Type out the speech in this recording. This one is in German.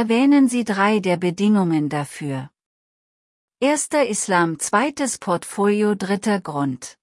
Erwähnen Sie drei der Bedingungen dafür. Erster Islam, zweites Portfolio, dritter Grund.